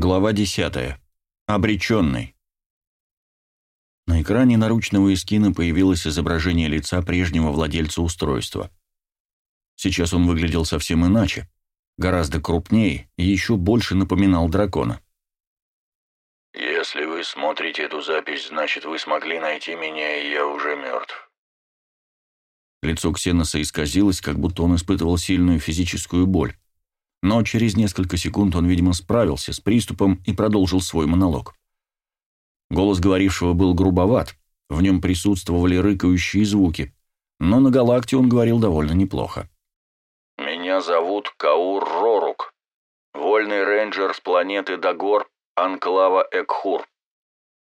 Глава 10. Обреченный. На экране наручного эскина появилось изображение лица прежнего владельца устройства. Сейчас он выглядел совсем иначе, гораздо крупнее и еще больше напоминал дракона. «Если вы смотрите эту запись, значит, вы смогли найти меня, и я уже мертв». Лицо Ксеноса исказилось, как будто он испытывал сильную физическую боль. Но через несколько секунд он, видимо, справился с приступом и продолжил свой монолог. Голос говорившего был грубоват, в нем присутствовали рыкающие звуки, но на галакте он говорил довольно неплохо. «Меня зовут Каур Рорук, вольный рейнджер с планеты Дагор, анклава Экхур.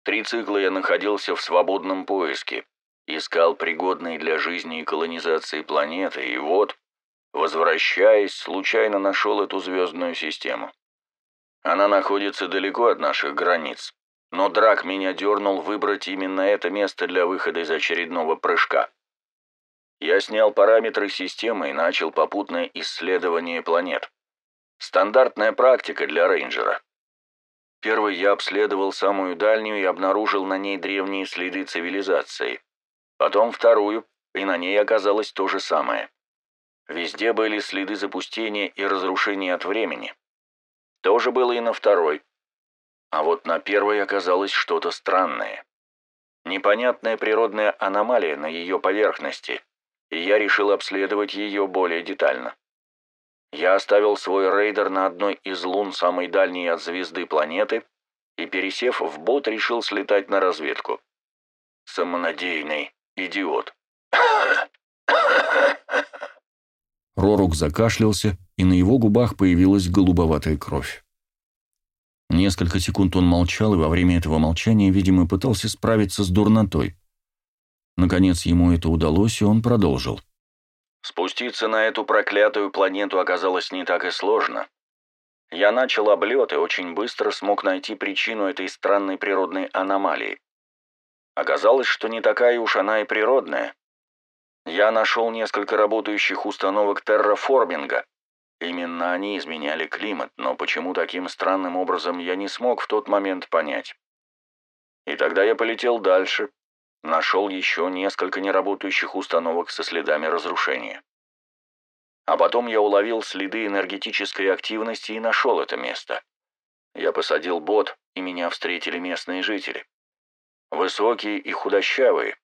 Три цикла я находился в свободном поиске, искал пригодные для жизни и колонизации планеты, и вот, Возвращаясь, случайно нашел эту звездную систему. Она находится далеко от наших границ, но Драк меня дернул выбрать именно это место для выхода из очередного прыжка. Я снял параметры системы и начал попутное исследование планет. Стандартная практика для рейнджера. Первый я обследовал самую дальнюю и обнаружил на ней древние следы цивилизации. Потом вторую, и на ней оказалось то же самое. Везде были следы запустения и разрушения от времени. То же было и на второй. А вот на первой оказалось что-то странное. Непонятная природная аномалия на ее поверхности, и я решил обследовать ее более детально. Я оставил свой рейдер на одной из лун самой дальней от звезды планеты и, пересев в бот, решил слетать на разведку. Самонадеянный идиот. Рорук закашлялся, и на его губах появилась голубоватая кровь. Несколько секунд он молчал, и во время этого молчания, видимо, пытался справиться с дурнотой. Наконец ему это удалось, и он продолжил. Спуститься на эту проклятую планету оказалось не так и сложно. Я начал облет и очень быстро смог найти причину этой странной природной аномалии. Оказалось, что не такая уж она и природная. Я нашел несколько работающих установок терраформинга. Именно они изменяли климат, но почему таким странным образом я не смог в тот момент понять. И тогда я полетел дальше, нашел еще несколько неработающих установок со следами разрушения. А потом я уловил следы энергетической активности и нашел это место. Я посадил бот, и меня встретили местные жители. Высокие и худощавые,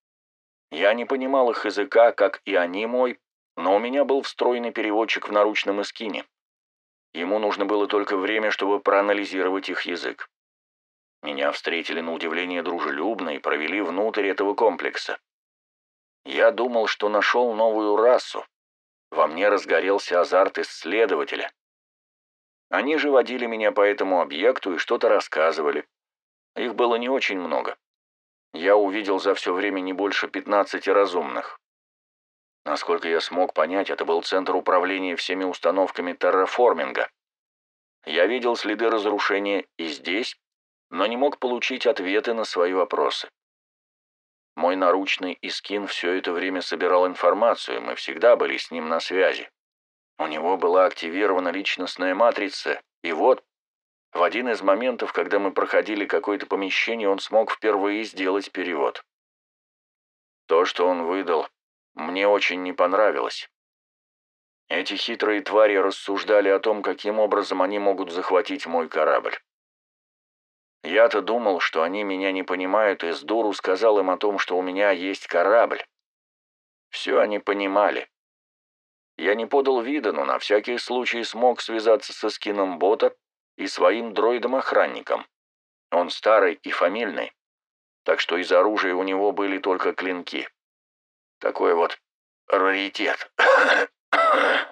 я не понимал их языка, как и они мой, но у меня был встроенный переводчик в наручном эскине. Ему нужно было только время, чтобы проанализировать их язык. Меня встретили на удивление дружелюбно и провели внутрь этого комплекса. Я думал, что нашел новую расу. Во мне разгорелся азарт исследователя. Они же водили меня по этому объекту и что-то рассказывали. Их было не очень много я увидел за все время не больше 15 разумных. Насколько я смог понять, это был центр управления всеми установками терраформинга. Я видел следы разрушения и здесь, но не мог получить ответы на свои вопросы. Мой наручный Искин все это время собирал информацию, мы всегда были с ним на связи. У него была активирована личностная матрица, и вот в один из моментов, когда мы проходили какое-то помещение, он смог впервые сделать перевод. То, что он выдал, мне очень не понравилось. Эти хитрые твари рассуждали о том, каким образом они могут захватить мой корабль. Я-то думал, что они меня не понимают, и с дуру сказал им о том, что у меня есть корабль. Все они понимали. Я не подал вида, но на всякий случай смог связаться со скином бота и своим дроидом-охранником. Он старый и фамильный, так что из оружия у него были только клинки. Такой вот раритет.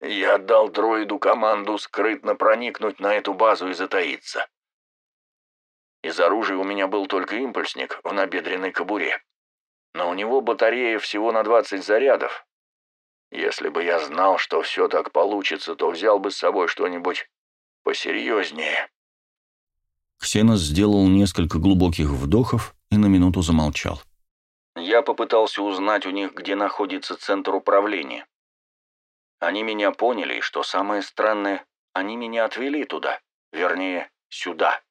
Я отдал дроиду команду скрытно проникнуть на эту базу и затаиться. Из оружия у меня был только импульсник в набедренной кобуре. Но у него батарея всего на 20 зарядов. Если бы я знал, что все так получится, то взял бы с собой что-нибудь посерьезнее». Ксенос сделал несколько глубоких вдохов и на минуту замолчал. «Я попытался узнать у них, где находится центр управления. Они меня поняли, и, что самое странное, они меня отвели туда, Вернее, сюда.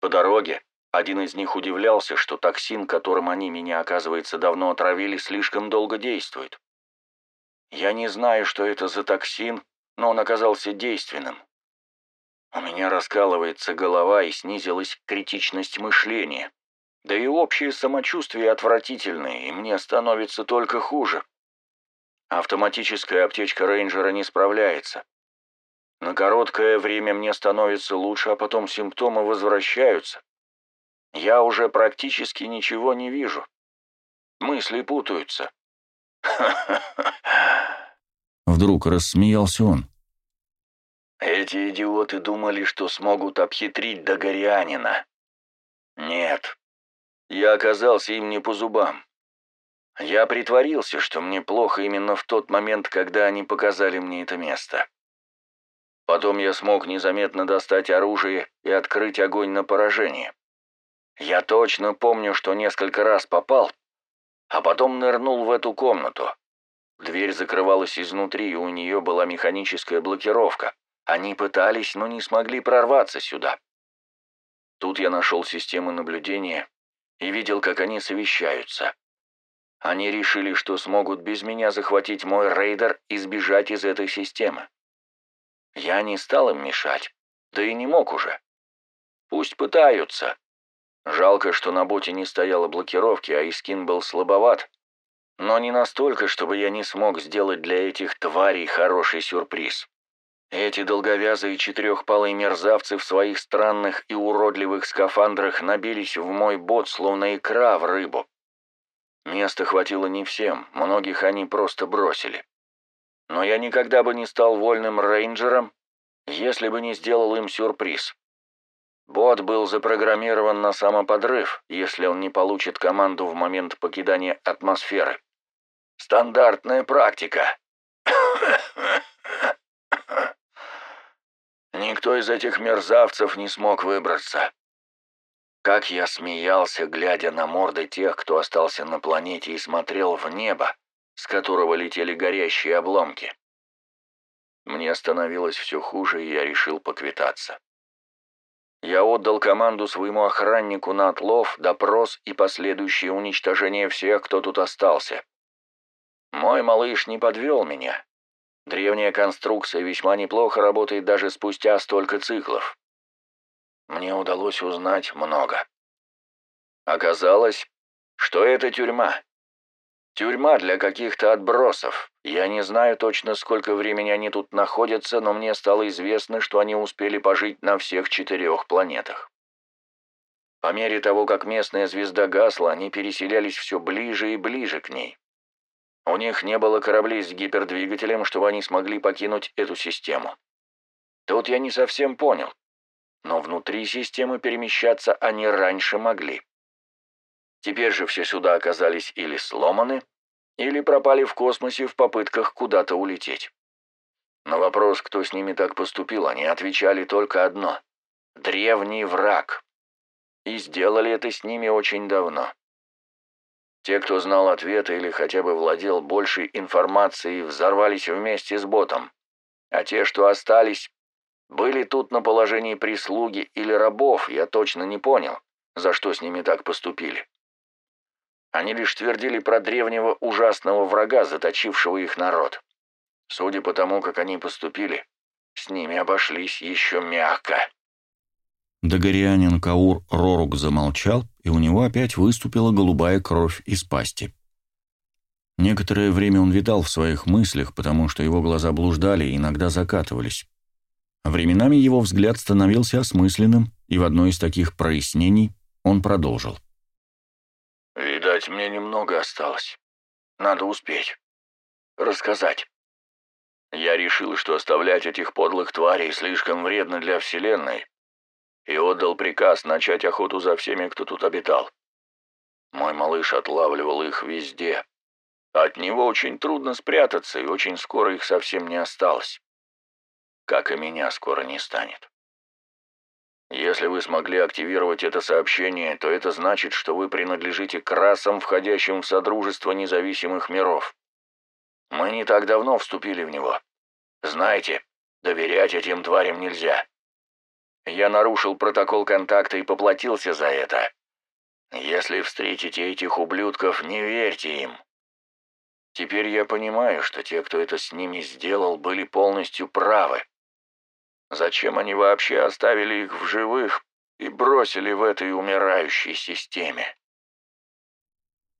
По дороге один из них удивлялся, что токсин, которым они меня, оказывается, давно отравили, слишком долго действует. Я не знаю, что это за токсин, но он оказался действенным. У меня раскалывается голова и снизилась критичность мышления. Да и общее самочувствие отвратительное, и мне становится только хуже. Автоматическая аптечка рейнджера не справляется. На короткое время мне становится лучше, а потом симптомы возвращаются. Я уже практически ничего не вижу. Мысли путаются. Вдруг рассмеялся он. Эти идиоты думали, что смогут обхитрить Догорянина. Нет, я оказался им не по зубам. Я притворился, что мне плохо именно в тот момент, когда они показали мне это место. Потом я смог незаметно достать оружие и открыть огонь на поражение. Я точно помню, что несколько раз попал, а потом нырнул в эту комнату. Дверь закрывалась изнутри, и у нее была механическая блокировка. Они пытались, но не смогли прорваться сюда. Тут я нашел систему наблюдения и видел, как они совещаются. Они решили, что смогут без меня захватить мой рейдер и сбежать из этой системы. Я не стал им мешать, да и не мог уже. Пусть пытаются. Жалко, что на боте не стояло блокировки, а Искин был слабоват. Но не настолько, чтобы я не смог сделать для этих тварей хороший сюрприз. Эти долговязые четырехпалые мерзавцы в своих странных и уродливых скафандрах набились в мой бот, словно икра в рыбу. Места хватило не всем, многих они просто бросили. Но я никогда бы не стал вольным рейнджером, если бы не сделал им сюрприз. Бот был запрограммирован на самоподрыв, если он не получит команду в момент покидания атмосферы. Стандартная практика. Никто из этих мерзавцев не смог выбраться. Как я смеялся, глядя на морды тех, кто остался на планете и смотрел в небо, с которого летели горящие обломки. Мне становилось все хуже, и я решил поквитаться. Я отдал команду своему охраннику на отлов, допрос и последующее уничтожение всех, кто тут остался. Мой малыш не подвел меня. Древняя конструкция весьма неплохо работает даже спустя столько циклов. Мне удалось узнать много. Оказалось, что это тюрьма. Тюрьма для каких-то отбросов. Я не знаю точно, сколько времени они тут находятся, но мне стало известно, что они успели пожить на всех четырех планетах. По мере того, как местная звезда гасла, они переселялись все ближе и ближе к ней. У них не было кораблей с гипердвигателем, чтобы они смогли покинуть эту систему. Тут я не совсем понял, но внутри системы перемещаться они раньше могли. Теперь же все сюда оказались или сломаны, или пропали в космосе в попытках куда-то улететь. На вопрос, кто с ними так поступил, они отвечали только одно — древний враг. И сделали это с ними очень давно. Те, кто знал ответы или хотя бы владел большей информацией, взорвались вместе с ботом. А те, что остались, были тут на положении прислуги или рабов, я точно не понял, за что с ними так поступили. Они лишь твердили про древнего ужасного врага, заточившего их народ. Судя по тому, как они поступили, с ними обошлись еще мягко. Дагорианин Каур Рорук замолчал, и у него опять выступила голубая кровь из пасти. Некоторое время он витал в своих мыслях, потому что его глаза блуждали и иногда закатывались. Временами его взгляд становился осмысленным, и в одно из таких прояснений он продолжил. — Видать, мне немного осталось. Надо успеть. Рассказать. Я решил, что оставлять этих подлых тварей слишком вредно для Вселенной, и отдал приказ начать охоту за всеми, кто тут обитал. Мой малыш отлавливал их везде. От него очень трудно спрятаться, и очень скоро их совсем не осталось. Как и меня скоро не станет. Если вы смогли активировать это сообщение, то это значит, что вы принадлежите к расам, входящим в Содружество независимых миров. Мы не так давно вступили в него. Знаете, доверять этим тварям нельзя. Я нарушил протокол контакта и поплатился за это. Если встретите этих ублюдков, не верьте им. Теперь я понимаю, что те, кто это с ними сделал, были полностью правы. Зачем они вообще оставили их в живых и бросили в этой умирающей системе?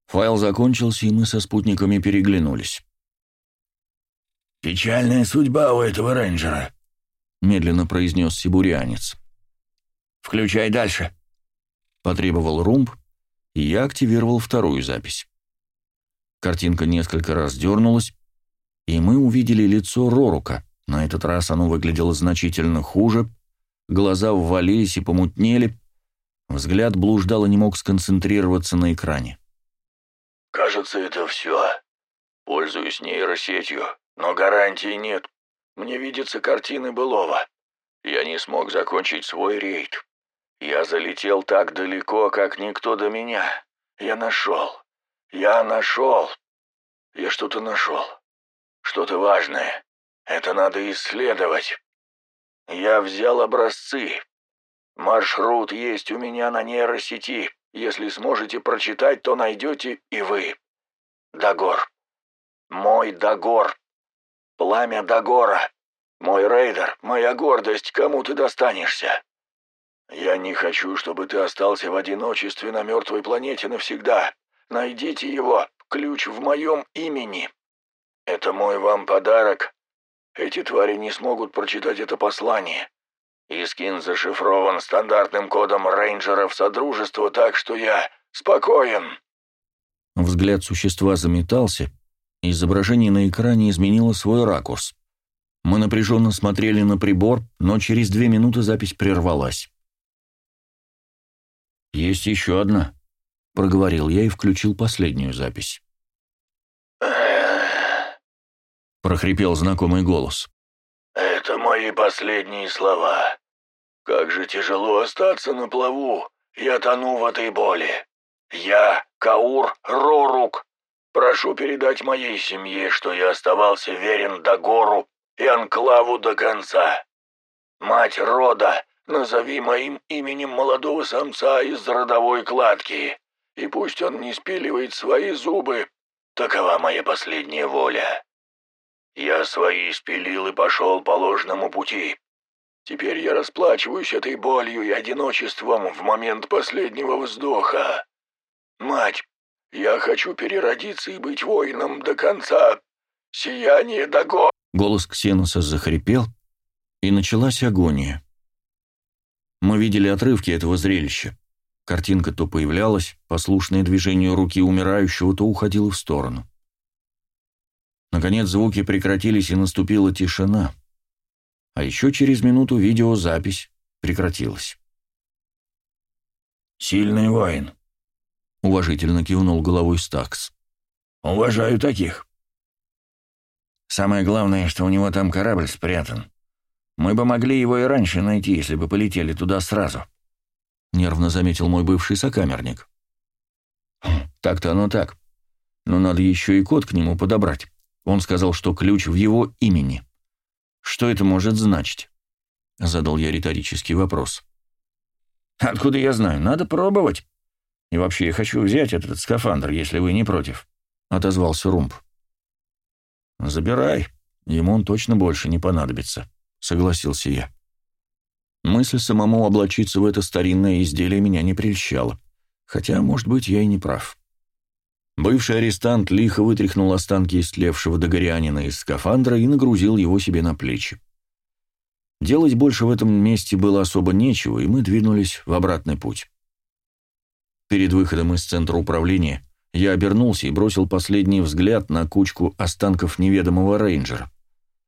Файл закончился, и мы со спутниками переглянулись. «Печальная судьба у этого рейнджера», — медленно произнес сибурянец. «Включай дальше», — потребовал Румб, и я активировал вторую запись. Картинка несколько раз дернулась, и мы увидели лицо Рорука. На этот раз оно выглядело значительно хуже, глаза ввалились и помутнели, взгляд блуждал и не мог сконцентрироваться на экране. «Кажется, это все. Пользуюсь нейросетью, но гарантии нет. Мне видятся картины былого. Я не смог закончить свой рейд. Я залетел так далеко, как никто до меня. Я нашел. Я нашел. Я что-то нашел. Что-то важное. Это надо исследовать. Я взял образцы. Маршрут есть у меня на нейросети. Если сможете прочитать, то найдете и вы. Дагор. Мой Дагор. Пламя Дагора. Мой рейдер, моя гордость, кому ты достанешься? Я не хочу, чтобы ты остался в одиночестве на мертвой планете навсегда. Найдите его, ключ в моем имени. Это мой вам подарок. Эти твари не смогут прочитать это послание. Искин зашифрован стандартным кодом рейнджеров Содружества, так что я спокоен». Взгляд существа заметался, изображение на экране изменило свой ракурс. Мы напряженно смотрели на прибор, но через две минуты запись прервалась. «Есть еще одна», — проговорил я и включил последнюю запись. Прохрипел знакомый голос. «Это мои последние слова. Как же тяжело остаться на плаву. Я тону в этой боли. Я, Каур Рорук, прошу передать моей семье, что я оставался верен Дагору и Анклаву до конца. Мать рода, назови моим именем молодого самца из родовой кладки, и пусть он не спиливает свои зубы. Такова моя последняя воля. Я свои спилил и пошел по ложному пути. Теперь я расплачиваюсь этой болью и одиночеством в момент последнего вздоха. Мать, я хочу переродиться и быть воином до конца. Сияние Даго...» Голос Ксеноса захрипел, и началась агония. Мы видели отрывки этого зрелища. Картинка то появлялась, послушное движению руки умирающего, то уходила в сторону. Наконец звуки прекратились, и наступила тишина. А еще через минуту видеозапись прекратилась. «Сильный воин», — уважительно кивнул головой Стакс. «Уважаю таких». «Самое главное, что у него там корабль спрятан. Мы бы могли его и раньше найти, если бы полетели туда сразу», — нервно заметил мой бывший сокамерник. «Так-то оно так. Но надо еще и код к нему подобрать. Он сказал, что ключ в его имени. Что это может значить? Задал я риторический вопрос. Откуда я знаю? Надо пробовать. И вообще, я хочу взять этот скафандр, если вы не против. Отозвался Румб. Забирай. Ему он точно больше не понадобится. Согласился я. Мысль самому облачиться в это старинное изделие меня не прельщала. Хотя, может быть, я и не прав. Бывший арестант лихо вытряхнул останки истлевшего догорянина из скафандра и нагрузил его себе на плечи. Делать больше в этом месте было особо нечего, и мы двинулись в обратный путь. Перед выходом из центра управления я обернулся и бросил последний взгляд на кучку останков неведомого рейнджера,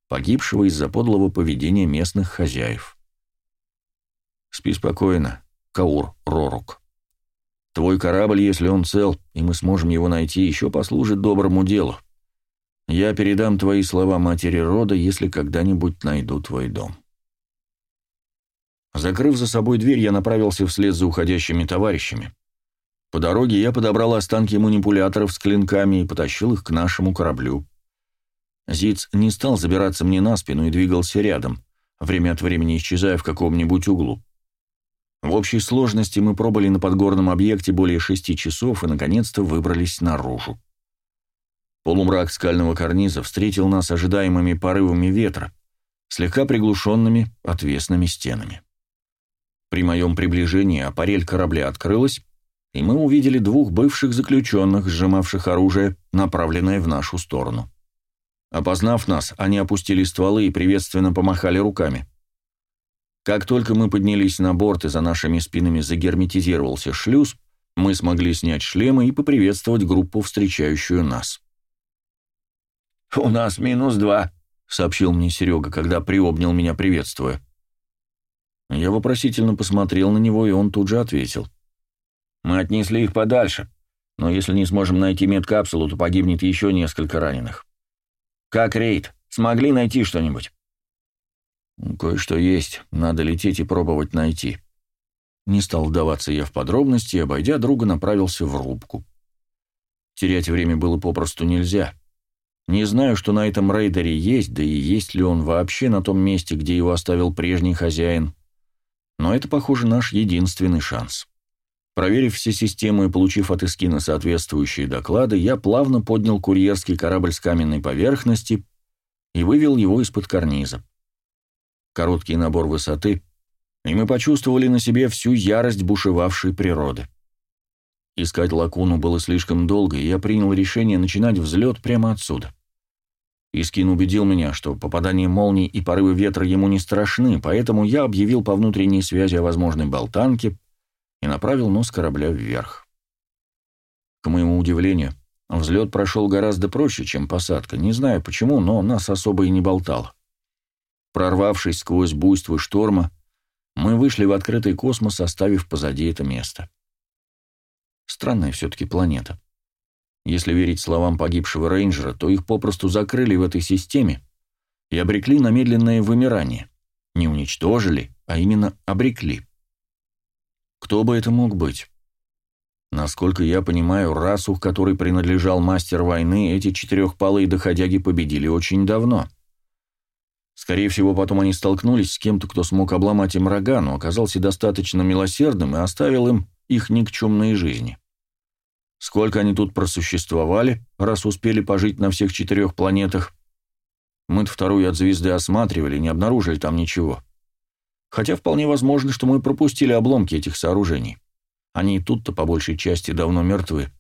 погибшего из-за подлого поведения местных хозяев. «Спи спокойно, Каур Рорук». Твой корабль, если он цел, и мы сможем его найти, еще послужит доброму делу. Я передам твои слова матери рода, если когда-нибудь найду твой дом». Закрыв за собой дверь, я направился вслед за уходящими товарищами. По дороге я подобрал останки манипуляторов с клинками и потащил их к нашему кораблю. Зиц не стал забираться мне на спину и двигался рядом. время от времени исчезая в каком-нибудь углу. В общей сложности мы пробыли на подгорном объекте более шести часов и, наконец-то, выбрались наружу. Полумрак скального карниза встретил нас ожидаемыми порывами ветра, слегка приглушенными отвесными стенами. При моем приближении аппарель корабля открылась, и мы увидели двух бывших заключенных, сжимавших оружие, направленное в нашу сторону. Опознав нас, они опустили стволы и приветственно помахали руками. Как только мы поднялись на борт и за нашими спинами загерметизировался шлюз, мы смогли снять шлемы и поприветствовать группу, встречающую нас. «У нас минус два», — сообщил мне Серега, когда приобнял меня, приветствуя. Я вопросительно посмотрел на него, и он тут же ответил. «Мы отнесли их подальше, но если не сможем найти медкапсулу, то погибнет еще несколько раненых. Как рейд? Смогли найти что-нибудь?» «Кое-что есть, надо лететь и пробовать найти». Не стал вдаваться я в подробности, обойдя друга, направился в рубку. Терять время было попросту нельзя. Не знаю, что на этом рейдере есть, да и есть ли он вообще на том месте, где его оставил прежний хозяин. Но это, похоже, наш единственный шанс. Проверив все системы и получив от Искина соответствующие доклады, я плавно поднял курьерский корабль с каменной поверхности и вывел его из-под карниза короткий набор высоты, и мы почувствовали на себе всю ярость бушевавшей природы. Искать лакуну было слишком долго, и я принял решение начинать взлет прямо отсюда. Искин убедил меня, что попадание молний и порывы ветра ему не страшны, поэтому я объявил по внутренней связи о возможной болтанке и направил нос корабля вверх. К моему удивлению, взлет прошел гораздо проще, чем посадка. Не знаю почему, но нас особо и не болтало. Прорвавшись сквозь буйство шторма, мы вышли в открытый космос, оставив позади это место. Странная все-таки планета. Если верить словам погибшего рейнджера, то их попросту закрыли в этой системе и обрекли на медленное вымирание. Не уничтожили, а именно обрекли. Кто бы это мог быть? Насколько я понимаю, расу, которой принадлежал мастер войны, эти четырехпалые доходяги победили очень давно — Скорее всего, потом они столкнулись с кем-то, кто смог обломать им рога, но оказался достаточно милосердным и оставил им их никчемные жизни. Сколько они тут просуществовали, раз успели пожить на всех четырех планетах? Мы-то вторую от звезды осматривали, не обнаружили там ничего. Хотя вполне возможно, что мы пропустили обломки этих сооружений. Они и тут-то по большей части давно мертвы.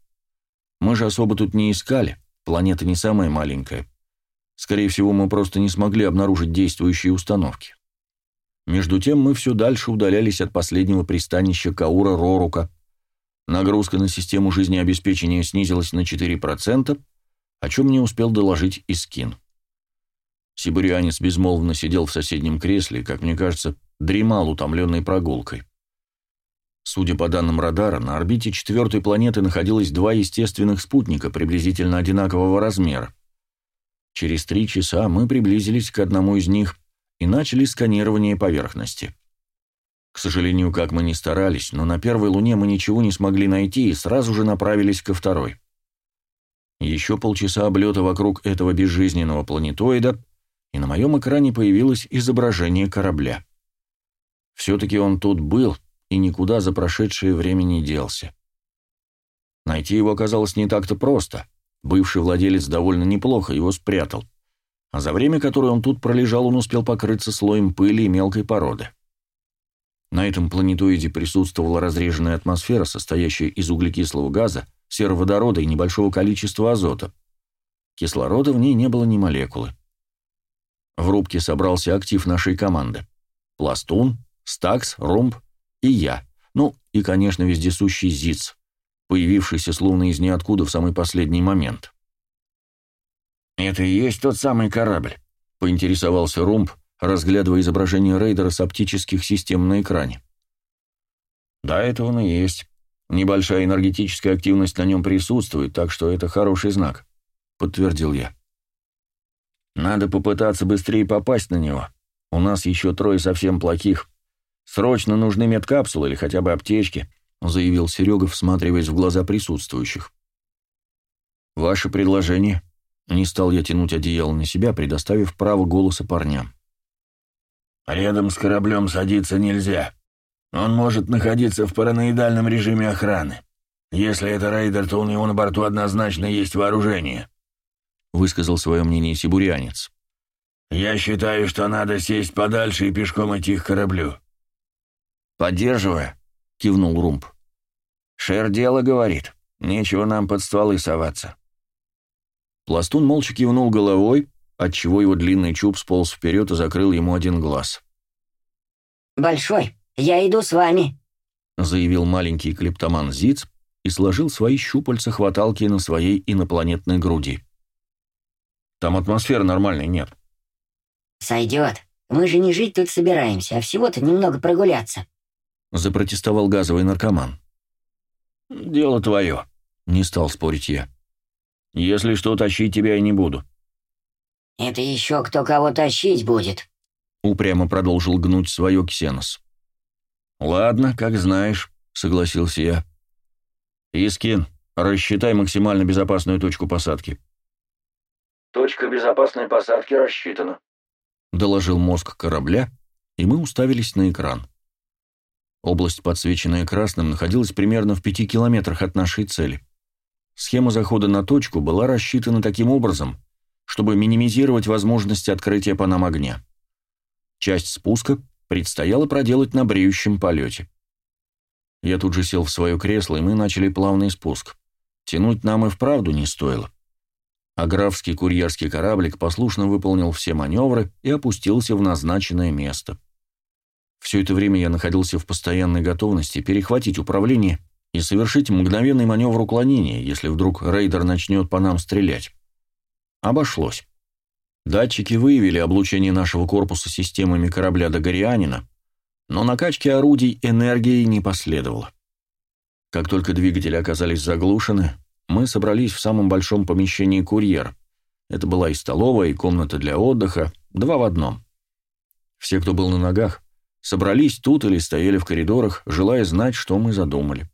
Мы же особо тут не искали, планета не самая маленькая. Скорее всего, мы просто не смогли обнаружить действующие установки. Между тем мы все дальше удалялись от последнего пристанища Каура Рорука. Нагрузка на систему жизнеобеспечения снизилась на 4%, о чем мне успел доложить Искин. Сибирианец безмолвно сидел в соседнем кресле как мне кажется, дремал утомленной прогулкой. Судя по данным радара, на орбите четвертой планеты находилось два естественных спутника приблизительно одинакового размера. Через три часа мы приблизились к одному из них и начали сканирование поверхности. К сожалению, как мы ни старались, но на первой луне мы ничего не смогли найти и сразу же направились ко второй. Еще полчаса облета вокруг этого безжизненного планетоида, и на моем экране появилось изображение корабля. Все-таки он тут был и никуда за прошедшее время не делся. Найти его оказалось не так-то просто — Бывший владелец довольно неплохо его спрятал, а за время, которое он тут пролежал, он успел покрыться слоем пыли и мелкой породы. На этом планетоиде присутствовала разреженная атмосфера, состоящая из углекислого газа, сероводорода и небольшого количества азота. Кислорода в ней не было ни молекулы. В рубке собрался актив нашей команды. Пластун, Стакс, Ромб и я. Ну, и, конечно, вездесущий Зиц появившийся словно из ниоткуда в самый последний момент. «Это и есть тот самый корабль?» — поинтересовался Румб, разглядывая изображение рейдера с оптических систем на экране. «Да, это он и есть. Небольшая энергетическая активность на нем присутствует, так что это хороший знак», — подтвердил я. «Надо попытаться быстрее попасть на него. У нас еще трое совсем плохих. Срочно нужны медкапсулы или хотя бы аптечки, заявил Серега, всматриваясь в глаза присутствующих. «Ваше предложение?» Не стал я тянуть одеяло на себя, предоставив право голоса парням. Рядом с кораблем садиться нельзя. Он может находиться в параноидальном режиме охраны. Если это рейдер, то у него на борту однозначно есть вооружение», — высказал свое мнение сибурянец. «Я считаю, что надо сесть подальше и пешком идти к кораблю». «Поддерживаю», — кивнул Румб. «Шер дело говорит. Нечего нам под стволы соваться». Пластун молча кивнул головой, отчего его длинный чуб сполз вперед и закрыл ему один глаз. «Большой, я иду с вами», — заявил маленький клептоман Зиц и сложил свои щупальца-хваталки на своей инопланетной груди. «Там атмосферы нормальной нет». «Сойдет. Мы же не жить тут собираемся, а всего-то немного прогуляться», — запротестовал газовый наркоман. «Дело твое», — не стал спорить я. «Если что, тащить тебя я не буду». «Это еще кто кого тащить будет», — упрямо продолжил гнуть свое Ксенос. «Ладно, как знаешь», — согласился я. «Искин, рассчитай максимально безопасную точку посадки». «Точка безопасной посадки рассчитана», — доложил мозг корабля, и мы уставились на экран. Область, подсвеченная красным, находилась примерно в пяти километрах от нашей цели. Схема захода на точку была рассчитана таким образом, чтобы минимизировать возможности открытия по нам огня. Часть спуска предстояло проделать на бреющем полете. Я тут же сел в свое кресло, и мы начали плавный спуск. Тянуть нам и вправду не стоило. А графский курьерский кораблик послушно выполнил все маневры и опустился в назначенное место. Все это время я находился в постоянной готовности перехватить управление и совершить мгновенный маневр уклонения, если вдруг рейдер начнет по нам стрелять. Обошлось. Датчики выявили облучение нашего корпуса системами корабля Дагорианина, но накачки орудий энергии не последовало. Как только двигатели оказались заглушены, мы собрались в самом большом помещении «Курьер». Это была и столовая, и комната для отдыха, два в одном. Все, кто был на ногах, собрались тут или стояли в коридорах, желая знать, что мы задумали.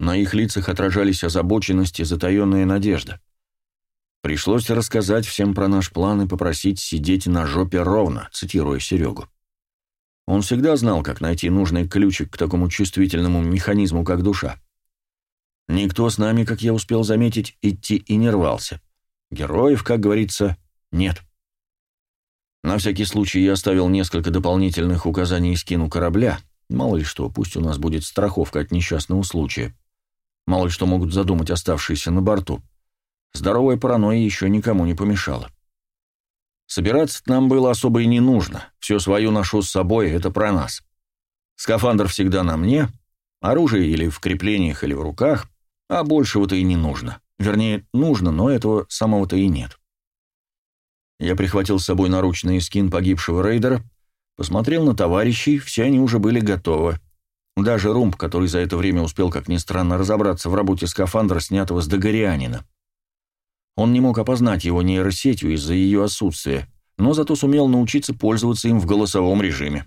На их лицах отражались озабоченность и затаенная надежда. Пришлось рассказать всем про наш план и попросить сидеть на жопе ровно, цитируя Серегу. Он всегда знал, как найти нужный ключик к такому чувствительному механизму, как душа. Никто с нами, как я успел заметить, идти и не рвался. Героев, как говорится, нет. На всякий случай я оставил несколько дополнительных указаний скину корабля. Мало ли что, пусть у нас будет страховка от несчастного случая. Мало ли что могут задумать оставшиеся на борту. Здоровая паранойя еще никому не помешала. Собираться нам было особо и не нужно. Все свое ношу с собой, это про нас. Скафандр всегда на мне, оружие или в креплениях, или в руках, а большего-то и не нужно. Вернее, нужно, но этого самого-то и нет. Я прихватил с собой наручный скин погибшего рейдера, посмотрел на товарищей, все они уже были готовы. Даже Румб, который за это время успел, как ни странно, разобраться в работе скафандра, снятого с Дагорианина. Он не мог опознать его нейросетью из-за ее отсутствия, но зато сумел научиться пользоваться им в голосовом режиме.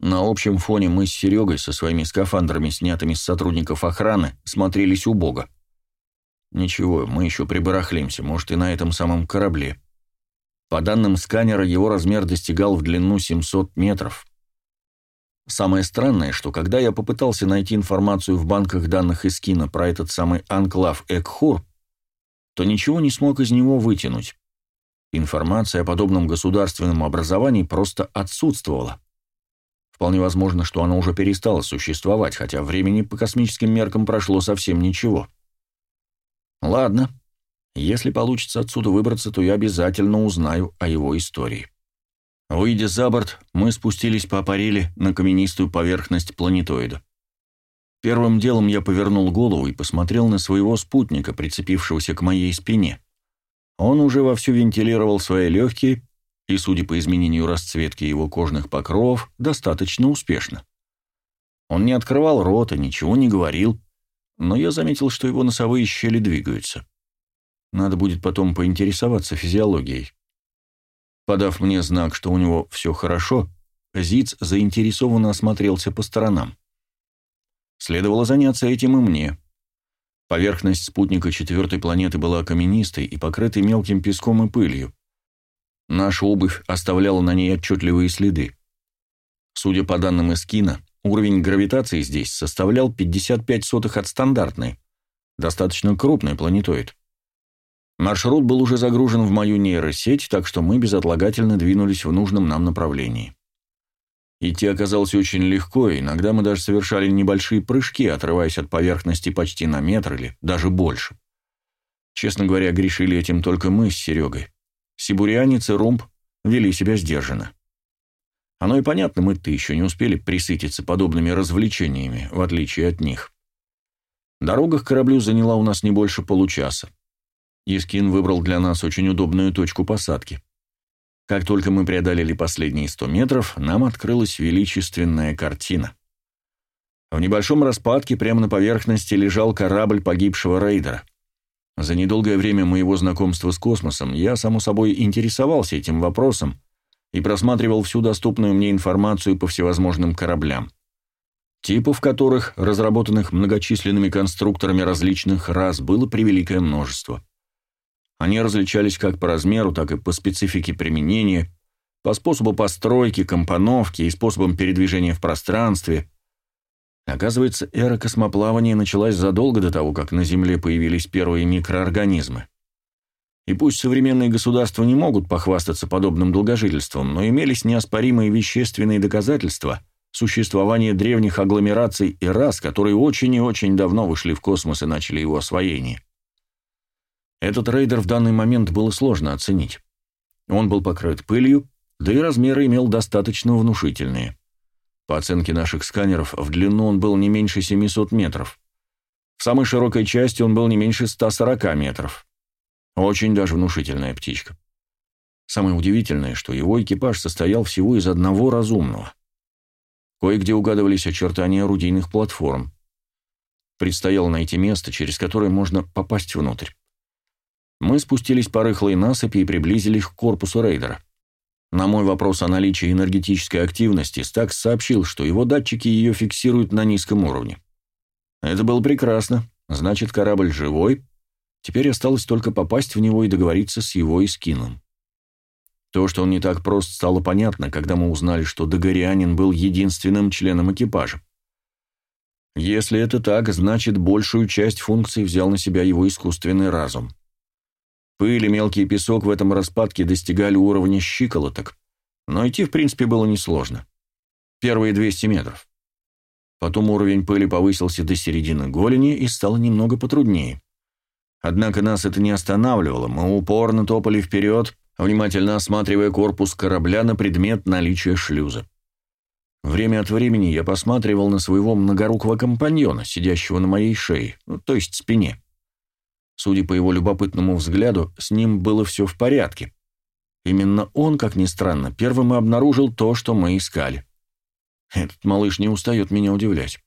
На общем фоне мы с Серегой со своими скафандрами, снятыми с сотрудников охраны, смотрелись убого. Ничего, мы еще прибарахлимся, может, и на этом самом корабле. По данным сканера, его размер достигал в длину 700 метров. Самое странное, что когда я попытался найти информацию в банках данных из кино про этот самый анклав Экхур, то ничего не смог из него вытянуть. Информация о подобном государственном образовании просто отсутствовала. Вполне возможно, что оно уже перестало существовать, хотя времени по космическим меркам прошло совсем ничего. Ладно, если получится отсюда выбраться, то я обязательно узнаю о его истории. Выйдя за борт, мы спустились по аппарели на каменистую поверхность планетоида. Первым делом я повернул голову и посмотрел на своего спутника, прицепившегося к моей спине. Он уже вовсю вентилировал свои легкие и, судя по изменению расцветки его кожных покровов, достаточно успешно. Он не открывал рот и ничего не говорил, но я заметил, что его носовые щели двигаются. Надо будет потом поинтересоваться физиологией. Подав мне знак, что у него все хорошо, Зиц заинтересованно осмотрелся по сторонам. Следовало заняться этим и мне. Поверхность спутника четвертой планеты была каменистой и покрытой мелким песком и пылью. Наша обувь оставляла на ней отчетливые следы. Судя по данным Эскина, уровень гравитации здесь составлял 55 сотых от стандартной, достаточно крупный планетоид. Маршрут был уже загружен в мою нейросеть, так что мы безотлагательно двинулись в нужном нам направлении. Идти оказалось очень легко, иногда мы даже совершали небольшие прыжки, отрываясь от поверхности почти на метр или даже больше. Честно говоря, грешили этим только мы с Серегой. Сибурянец и Румб вели себя сдержанно. Оно и понятно, мы-то еще не успели присытиться подобными развлечениями, в отличие от них. Дорога к кораблю заняла у нас не больше получаса. Искин выбрал для нас очень удобную точку посадки. Как только мы преодолели последние сто метров, нам открылась величественная картина. В небольшом распадке прямо на поверхности лежал корабль погибшего рейдера. За недолгое время моего знакомства с космосом я, само собой, интересовался этим вопросом и просматривал всю доступную мне информацию по всевозможным кораблям. Типов которых, разработанных многочисленными конструкторами различных рас, было превеликое множество. Они различались как по размеру, так и по специфике применения, по способу постройки, компоновки и способам передвижения в пространстве. Оказывается, эра космоплавания началась задолго до того, как на Земле появились первые микроорганизмы. И пусть современные государства не могут похвастаться подобным долгожительством, но имелись неоспоримые вещественные доказательства существования древних агломераций и рас, которые очень и очень давно вышли в космос и начали его освоение. Этот рейдер в данный момент было сложно оценить. Он был покрыт пылью, да и размеры имел достаточно внушительные. По оценке наших сканеров, в длину он был не меньше 700 метров. В самой широкой части он был не меньше 140 метров. Очень даже внушительная птичка. Самое удивительное, что его экипаж состоял всего из одного разумного. Кое-где угадывались очертания орудийных платформ. Предстояло найти место, через которое можно попасть внутрь. Мы спустились по рыхлой насыпи и приблизились к корпусу рейдера. На мой вопрос о наличии энергетической активности Стакс сообщил, что его датчики ее фиксируют на низком уровне. Это было прекрасно. Значит, корабль живой. Теперь осталось только попасть в него и договориться с его эскином. То, что он не так прост, стало понятно, когда мы узнали, что Дагорианин был единственным членом экипажа. Если это так, значит, большую часть функций взял на себя его искусственный разум. Пыль и мелкий песок в этом распадке достигали уровня щиколоток, но идти, в принципе, было несложно. Первые 200 метров. Потом уровень пыли повысился до середины голени и стало немного потруднее. Однако нас это не останавливало, мы упорно топали вперед, внимательно осматривая корпус корабля на предмет наличия шлюза. Время от времени я посматривал на своего многорукого компаньона, сидящего на моей шее, ну, то есть спине. Судя по его любопытному взгляду, с ним было все в порядке. Именно он, как ни странно, первым и обнаружил то, что мы искали. Этот малыш не устает меня удивлять.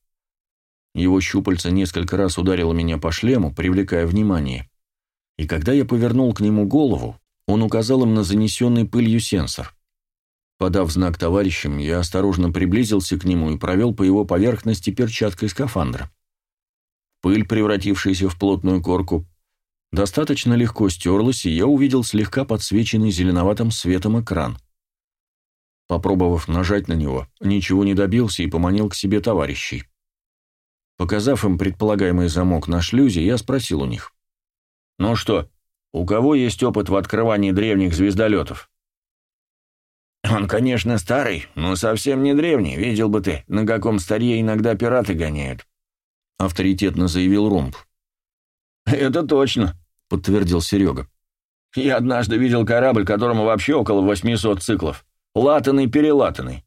Его щупальца несколько раз ударило меня по шлему, привлекая внимание. И когда я повернул к нему голову, он указал им на занесенный пылью сенсор. Подав знак товарищам, я осторожно приблизился к нему и провел по его поверхности перчаткой скафандра. Пыль, превратившаяся в плотную корку, достаточно легко стерлась, и я увидел слегка подсвеченный зеленоватым светом экран. Попробовав нажать на него, ничего не добился и поманил к себе товарищей. Показав им предполагаемый замок на шлюзе, я спросил у них. «Ну что, у кого есть опыт в открывании древних звездолетов?» «Он, конечно, старый, но совсем не древний. Видел бы ты, на каком старье иногда пираты гоняют», — авторитетно заявил Румб. «Это точно», — подтвердил Серега. «Я однажды видел корабль, которому вообще около 800 циклов. Латанный-перелатанный.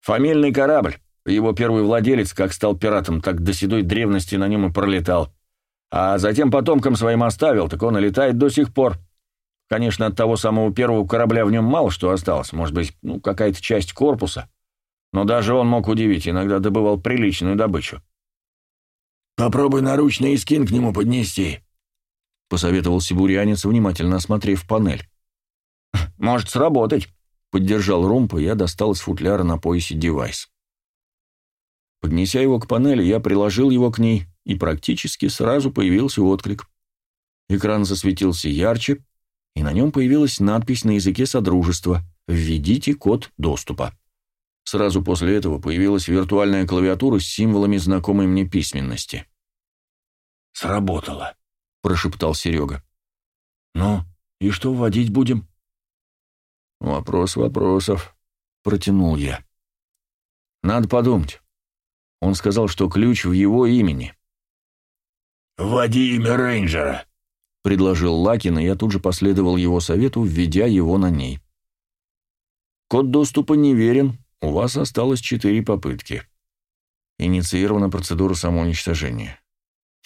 Фамильный корабль. Его первый владелец, как стал пиратом, так до седой древности на нем и пролетал. А затем потомкам своим оставил, так он и летает до сих пор. Конечно, от того самого первого корабля в нем мало что осталось, может быть, ну, какая-то часть корпуса. Но даже он мог удивить, иногда добывал приличную добычу. «Попробуй наручный скин к нему поднести», посоветовал сибурянец, внимательно осмотрев панель. «Может сработать», — поддержал Румпа, я достал из футляра на поясе девайс. Поднеся его к панели, я приложил его к ней, и практически сразу появился отклик. Экран засветился ярче, и на нем появилась надпись на языке Содружества «Введите код доступа». Сразу после этого появилась виртуальная клавиатура с символами знакомой мне письменности. «Сработало», — прошептал Серега. «Ну, и что вводить будем?» «Вопрос вопросов», — протянул я. «Надо подумать. Он сказал, что ключ в его имени». «Вводи имя рейнджера», — предложил Лакин, и я тут же последовал его совету, введя его на ней. «Код доступа неверен, у вас осталось четыре попытки. Инициирована процедура самоуничтожения.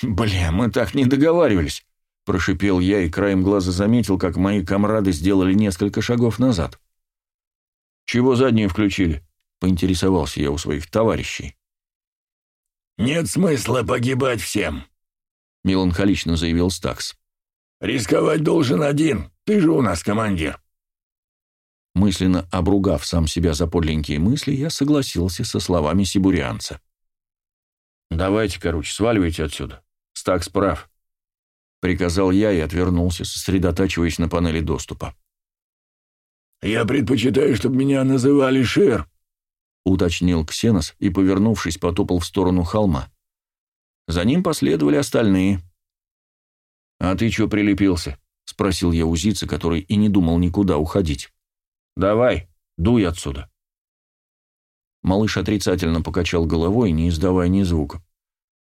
Бля, мы так не договаривались, прошипел я и краем глаза заметил, как мои комрады сделали несколько шагов назад. Чего заднюю включили? поинтересовался я у своих товарищей. Нет смысла погибать всем, меланхолично заявил Стакс. Рисковать должен один, ты же у нас командир. Мысленно обругав сам себя за подлинные мысли, я согласился со словами сибурианца. «Давайте, короче, сваливайте отсюда. Стакс прав», — приказал я и отвернулся, сосредотачиваясь на панели доступа. «Я предпочитаю, чтобы меня называли Шер», — уточнил Ксенос и, повернувшись, потопал в сторону холма. За ним последовали остальные. «А ты чё прилепился?» — спросил я у Зицы, который и не думал никуда уходить. Давай, дуй отсюда. Малыш отрицательно покачал головой, не издавая ни звука.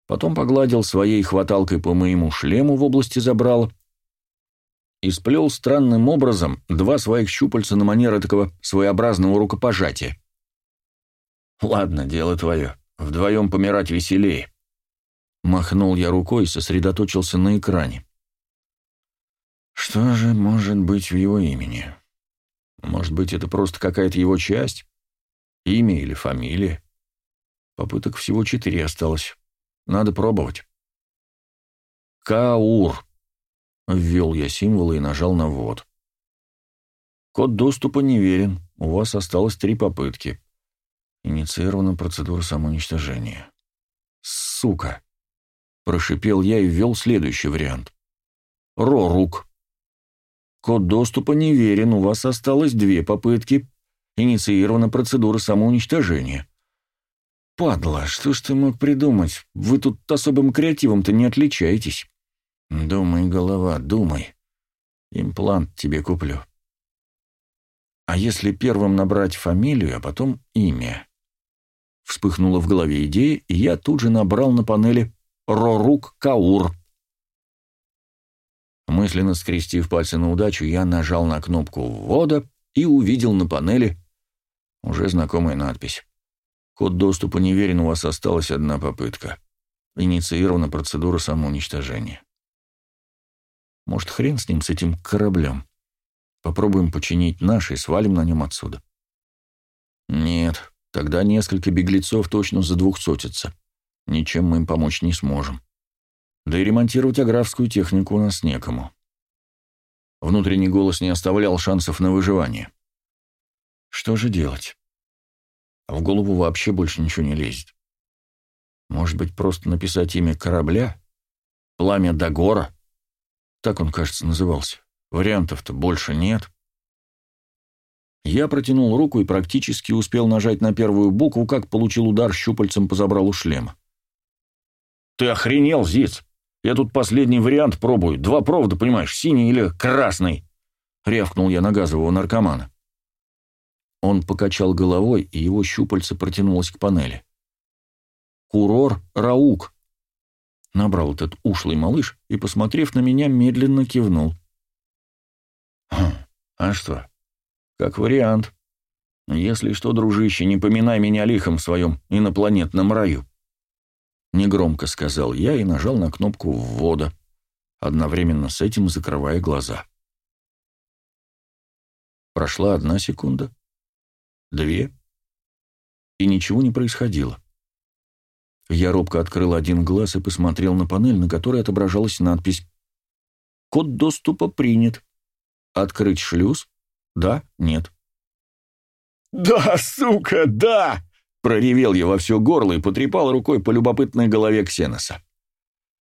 Потом погладил своей хваталкой по моему шлему в области забрала и сплел странным образом два своих щупальца на манер такого своеобразного рукопожатия. «Ладно, дело твое. Вдвоем помирать веселее». Махнул я рукой и сосредоточился на экране. Что же может быть в его имени? Может быть, это просто какая-то его часть? Имя или фамилия? Попыток всего четыре осталось. Надо пробовать. Каур. Ввел я символы и нажал на ввод. Код доступа неверен. У вас осталось три попытки. Инициирована процедура самоуничтожения. Сука. Прошипел я и ввел следующий вариант. Рорук. Код доступа неверен, у вас осталось две попытки. Инициирована процедура самоуничтожения. Падла, что ж ты мог придумать? Вы тут особым креативом-то не отличаетесь. Думай, голова, думай. Имплант тебе куплю. А если первым набрать фамилию, а потом имя? Вспыхнула в голове идея, и я тут же набрал на панели «Рорук Каур». Мысленно скрестив пальцы на удачу, я нажал на кнопку ввода и увидел на панели уже знакомая надпись. Код доступа неверен, у вас осталась одна попытка. Инициирована процедура самоуничтожения. Может, хрен с ним, с этим кораблем. Попробуем починить наш и свалим на нем отсюда. Нет, тогда несколько беглецов точно задвухсотятся. Ничем мы им помочь не сможем. Да и ремонтировать аграфскую технику у нас некому. Внутренний голос не оставлял шансов на выживание. Что же делать? В голову вообще больше ничего не лезет. Может быть, просто написать имя корабля? Пламя Дагора? Так он, кажется, назывался. Вариантов-то больше нет. Я протянул руку и практически успел нажать на первую букву, как получил удар щупальцем по забралу шлема. «Ты охренел, Зиц!» Я тут последний вариант пробую. Два провода, понимаешь, синий или красный. Рявкнул я на газового наркомана. Он покачал головой, и его щупальце протянулось к панели. «Курор Раук», — набрал этот ушлый малыш и, посмотрев на меня, медленно кивнул. «Хм, «А что? Как вариант. Если что, дружище, не поминай меня лихом в своем инопланетном раю». Негромко сказал я и нажал на кнопку ввода, одновременно с этим закрывая глаза. Прошла одна секунда, две, и ничего не происходило. Я робко открыл один глаз и посмотрел на панель, на которой отображалась надпись «Код доступа принят. Открыть шлюз? Да? Нет?» «Да, сука, да!» Проревел я во все горло и потрепал рукой по любопытной голове Ксеноса.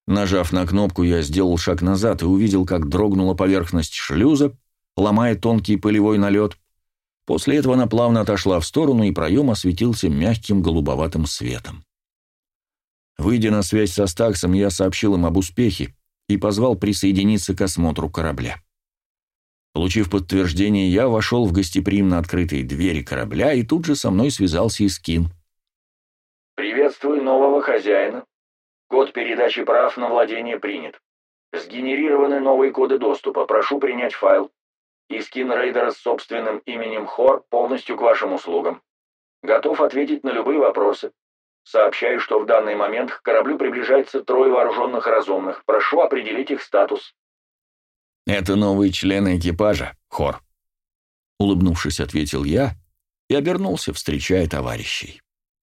Нажав на кнопку, я сделал шаг назад и увидел, как дрогнула поверхность шлюза, ломая тонкий пылевой налет, После этого она плавно отошла в сторону, и проем осветился мягким голубоватым светом. Выйдя на связь со Стаксом, я сообщил им об успехе и позвал присоединиться к осмотру корабля. Получив подтверждение, я вошел в гостеприимно открытые двери корабля, и тут же со мной связался Искин. «Приветствую нового хозяина. Код передачи прав на владение принят. Сгенерированы новые коды доступа. Прошу принять файл. Искин рейдера с собственным именем Хор полностью к вашим услугам. Готов ответить на любые вопросы. Сообщаю, что в данный момент к кораблю приближается трое вооруженных разумных. Прошу определить их статус». «Это новые члены экипажа, Хор», — улыбнувшись, ответил я и обернулся, встречая товарищей.